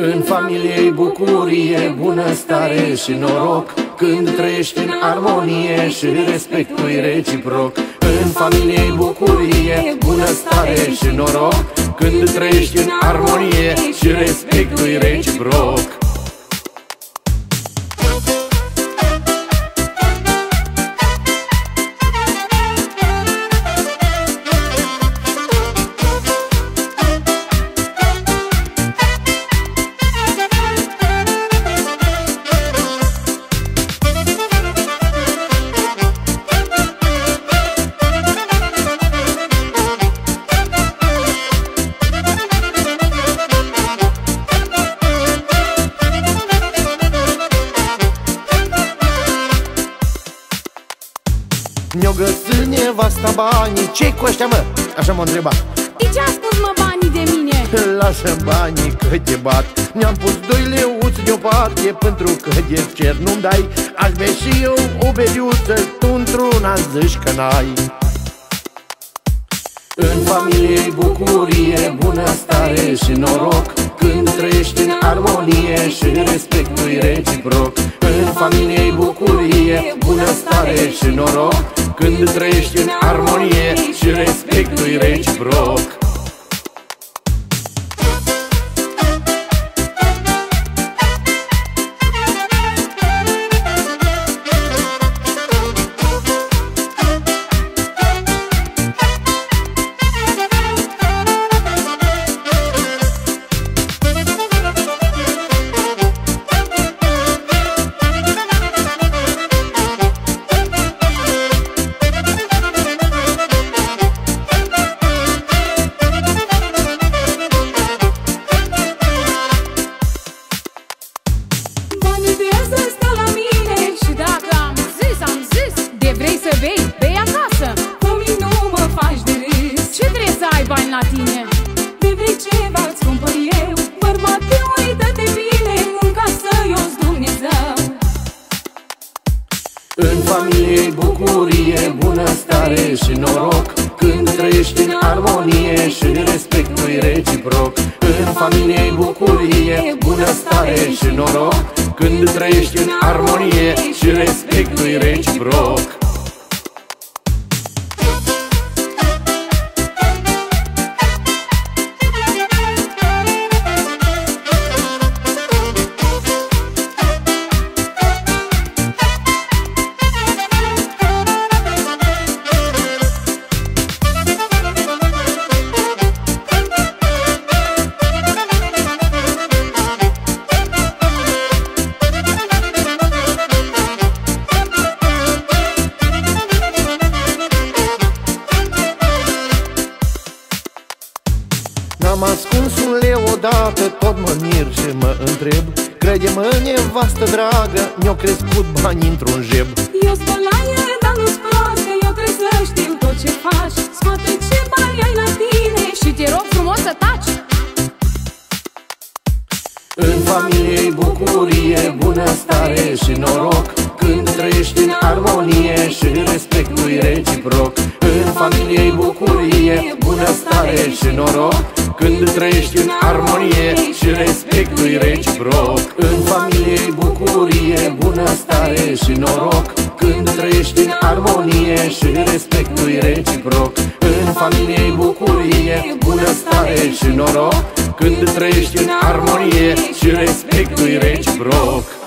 În familie bucurie, bunăstare și noroc. Când trăiești în armonie și respectul reciproc. În familie bucurie, bunăstare și noroc. Când trăiești în armonie și respectul reciproc Mi-o găsit nevasta banii. Ce cu ăștia, mă? Așa m-a întrebat. De ce a spus, mă, banii de mine? Lasă banii că te bat. Mi-am pus doi leuți deoparte Pentru că de cer nu-mi dai. Aș bea și eu o beriuță Tu într-una zici că n-ai. În familie bucurie, bunăstare și noroc. Când trăiești în armonie și respectul reciproc. În familie bucurie, bunăstare și noroc când trăiești în armonie și respectul reciproc tine De vrei ceva îți cumpăr eu Bărbate, uită-te bine În casă eu Dumnezeu. În familie bucurie, bunăstare și noroc. Când trăiești în armonie și respectul reciproc. În familie bucurie, bunăstare și noroc. Când trăiești în armonie și respectul reciproc ascuns un leu odată, tot mă mir și mă întreb. Crede-mă, nevastă dragă, mi-au crescut bani într-un jeb. Eu spăl la el, dar nu-ți proastă, eu trebuie să știu tot ce faci. Scoate ce bani ai la tine și te rog frumos să taci. În familie bucurie, bunăstare și noroc. Când trăiești în armonie și respectul reciproc. În familie bucurie, bunăstare și noroc când trăiești în armonie și respectul reciproc. În familie bucurie, bunăstare și noroc. Când trăiești în armonie și respectul reciproc. În familie bucurie, bunăstare și noroc. Când trăiești în armonie și respectul reciproc